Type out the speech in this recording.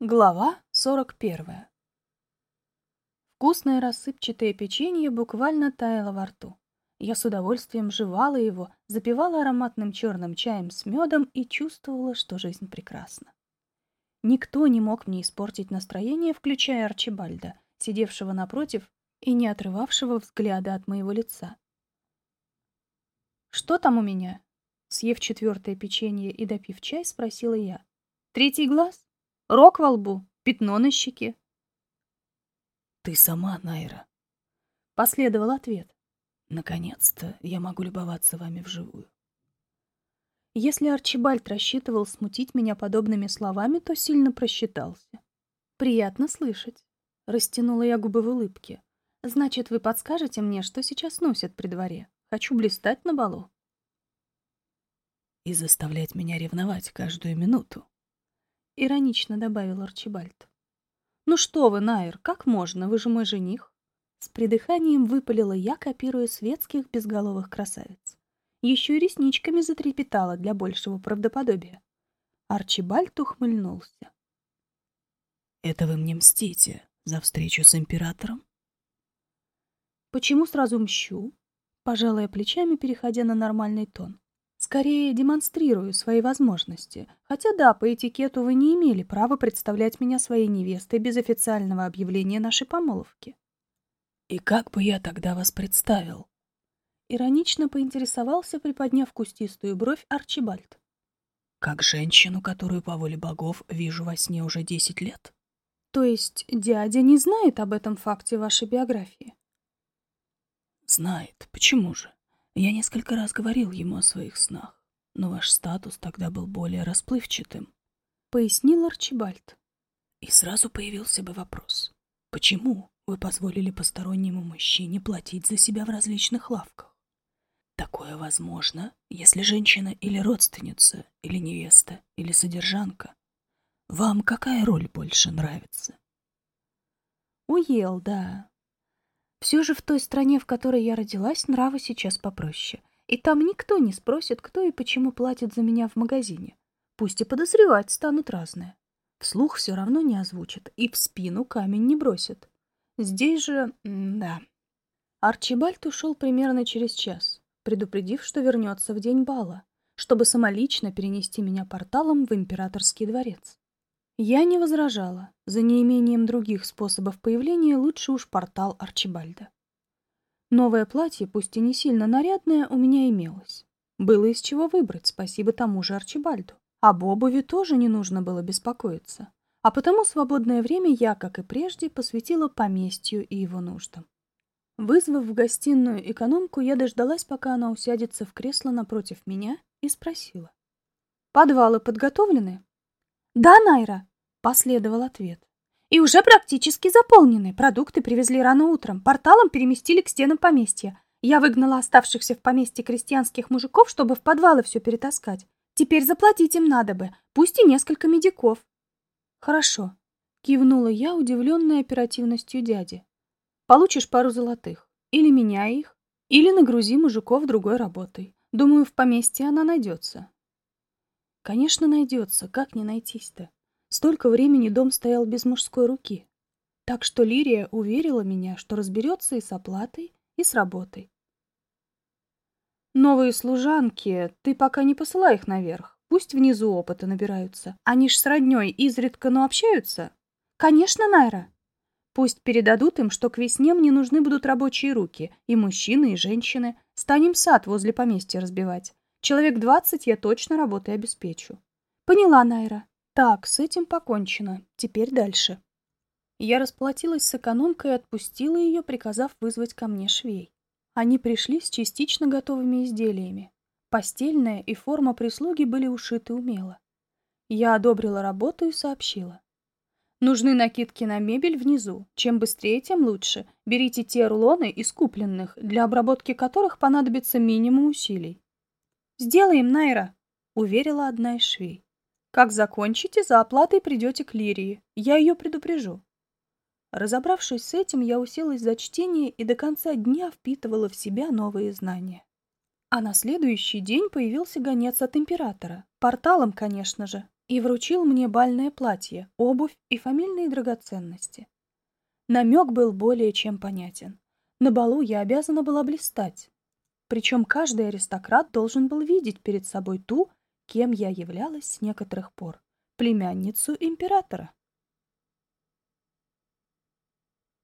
Глава 41. Вкусное рассыпчатое печенье буквально таяло во рту. Я с удовольствием жевала его, запивала ароматным черным чаем с медом и чувствовала, что жизнь прекрасна. Никто не мог мне испортить настроение, включая Арчибальда, сидевшего напротив и не отрывавшего взгляда от моего лица. «Что там у меня?» Съев четвертое печенье и допив чай, спросила я. «Третий глаз? Рок во лбу? Пятно на щеке?» «Ты сама, Найра», — последовал ответ. «Наконец-то я могу любоваться вами вживую». Если Арчибальд рассчитывал смутить меня подобными словами, то сильно просчитался. «Приятно слышать», — растянула я губы в улыбке. «Значит, вы подскажете мне, что сейчас носят при дворе? Хочу блистать на балу» и заставлять меня ревновать каждую минуту. Иронично добавил Арчибальд. «Ну что вы, Найр, как можно? Вы же мой жених!» С придыханием выпалила я, копируя светских безголовых красавиц. Еще и ресничками затрепетала для большего правдоподобия. Арчибальд ухмыльнулся. «Это вы мне мстите за встречу с императором?» «Почему сразу мщу?» Пожалуя плечами, переходя на нормальный тон. Скорее демонстрирую свои возможности. Хотя да, по этикету вы не имели права представлять меня своей невестой без официального объявления нашей помолвки. И как бы я тогда вас представил? Иронично поинтересовался, приподняв кустистую бровь Арчибальд. Как женщину, которую по воле богов вижу во сне уже десять лет. То есть дядя не знает об этом факте вашей биографии? Знает. Почему же? Я несколько раз говорил ему о своих снах, но ваш статус тогда был более расплывчатым. Пояснил Арчибальд. И сразу появился бы вопрос. Почему вы позволили постороннему мужчине платить за себя в различных лавках? Такое возможно, если женщина или родственница, или невеста, или содержанка. Вам какая роль больше нравится? Уел, да. Все же в той стране, в которой я родилась, нравы сейчас попроще. И там никто не спросит, кто и почему платит за меня в магазине. Пусть и подозревать станут разные. Вслух все равно не озвучат, и в спину камень не бросит. Здесь же... да. Арчибальд ушел примерно через час, предупредив, что вернется в день бала, чтобы самолично перенести меня порталом в императорский дворец. Я не возражала. За неимением других способов появления лучше уж портал Арчибальда. Новое платье, пусть и не сильно нарядное, у меня имелось. Было из чего выбрать, спасибо тому же Арчибальду. Об обуви тоже не нужно было беспокоиться. А потому свободное время я, как и прежде, посвятила поместью и его нуждам. Вызвав в гостиную экономку, я дождалась, пока она усядется в кресло напротив меня, и спросила. «Подвалы подготовлены?» «Да, Найра!» — последовал ответ. «И уже практически заполнены. Продукты привезли рано утром. Порталом переместили к стенам поместья. Я выгнала оставшихся в поместье крестьянских мужиков, чтобы в подвалы все перетаскать. Теперь заплатить им надо бы, пусть и несколько медиков». «Хорошо», — кивнула я, удивленная оперативностью дяди. «Получишь пару золотых. Или меняй их, или нагрузи мужиков другой работой. Думаю, в поместье она найдется. Конечно, найдется. Как не найтись-то? Столько времени дом стоял без мужской руки. Так что Лирия уверила меня, что разберется и с оплатой, и с работой. Новые служанки, ты пока не посылай их наверх. Пусть внизу опыта набираются. Они ж с роднёй изредка, но общаются. Конечно, Найра. Пусть передадут им, что к весне мне нужны будут рабочие руки, и мужчины, и женщины. Станем сад возле поместья разбивать. Человек двадцать я точно работой обеспечу. Поняла, Найра. Так, с этим покончено. Теперь дальше. Я расплатилась с экономкой и отпустила ее, приказав вызвать ко мне швей. Они пришли с частично готовыми изделиями. Постельная и форма прислуги были ушиты умело. Я одобрила работу и сообщила. Нужны накидки на мебель внизу. Чем быстрее, тем лучше. Берите те рулоны из купленных, для обработки которых понадобится минимум усилий. «Сделаем, Найра», — уверила одна из швей. «Как закончите, за оплатой придете к Лирии. Я ее предупрежу». Разобравшись с этим, я уселась за чтение и до конца дня впитывала в себя новые знания. А на следующий день появился гонец от императора. Порталом, конечно же. и вручил мне бальное платье, обувь и фамильные драгоценности. Намек был более чем понятен. На балу я обязана была блистать. Причем каждый аристократ должен был видеть перед собой ту, кем я являлась с некоторых пор, племянницу императора.